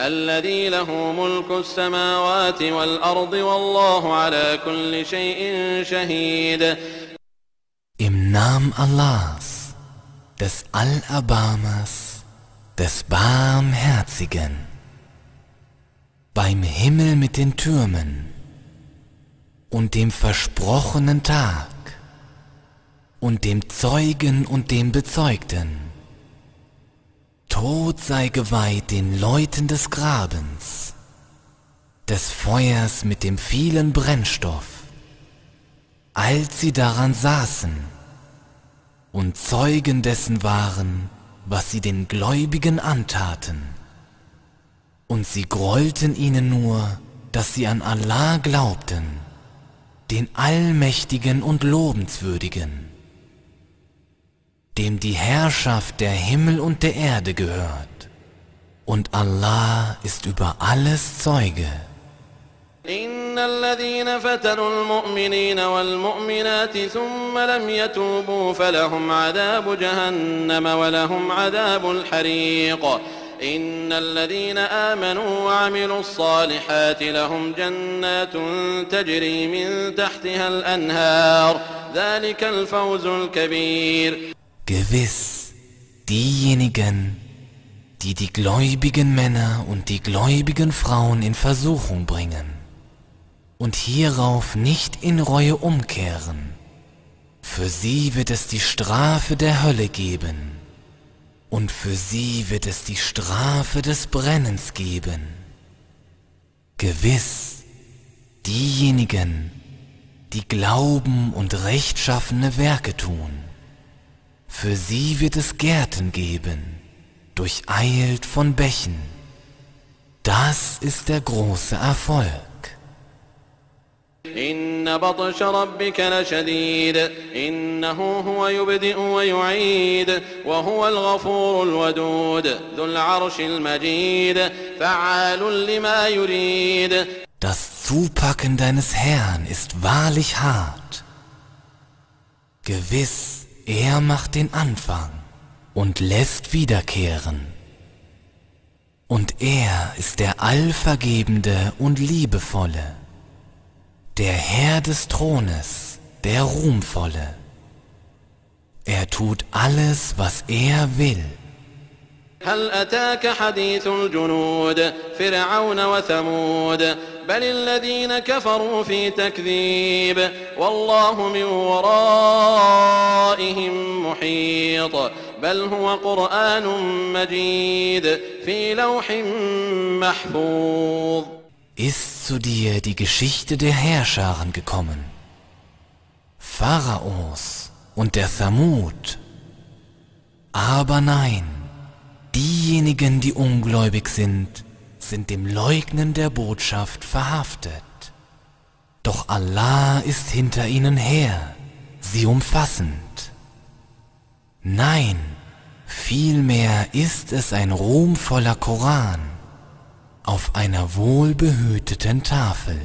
الذي له ملك السماوات والأرض والله على كل شيء شهيد Im Namen Allahs, des Allerbarmers, des Barmherzigen, beim Himmel mit den Türmen und dem versprochenen Tag und dem Zeugen und dem Bezeugten. Tod sei geweiht den Leuten des Grabens, des Feuers mit dem vielen Brennstoff, als sie daran saßen und Zeugen dessen waren, was sie den Gläubigen antaten. Und sie grollten ihnen nur, dass sie an Allah glaubten, den Allmächtigen und Lobenswürdigen, dem die Herrschaft der Himmel und der Erde gehört, und Allah ist über alles Zeuge. إن الذين فتنوا المؤمنين والمؤمنات ثم لم يتوبوا فلهم عذاب جهنم ولهم عذاب الحريق إن الذين آمنوا وعملوا الصالحات لهم جنات تجري من تحتها الأنهار ذلك الفوز الكبير Gewiss, diejenigen, die die gläubigen Männer und die gläubigen Frauen in Versuchung bringen und hierauf nicht in Reue umkehren, für sie wird es die Strafe der Hölle geben und für sie wird es die Strafe des Brennens geben. Gewiss, diejenigen, die glauben und rechtschaffene Werke tun, für sie wird es Gärten geben, durcheilt von Bächen. Das ist der große Erfolg. إن بطش ربك لشديد إنه هو يبدئ ويعيد وهو الغفور الودود ذو العرش المجيد فعال لما يريد Das Zupacken deines Herrn ist wahrlich hart. Gewiss, er macht den Anfang und lässt wiederkehren. Und er ist der Allvergebende und Liebevolle, der Herr des Thrones, der Ruhmvolle. Er tut alles, was er will. هل أتاك حديث الجنود فرعون وثمود؟ بل الذين كفروا في تكذيب والله من ورائهم محيط. بل هو قرآن مجيد في لوح محفوظ. Ist zu dir die Geschichte der Herrscharen gekommen, Pharaos und der Thamud? Aber nein, diejenigen, die ungläubig sind, sind dem Leugnen der Botschaft verhaftet. Doch Allah ist hinter ihnen her, sie umfassend. Nein, vielmehr ist es ein ruhmvoller Koran auf einer wohlbehüteten Tafel.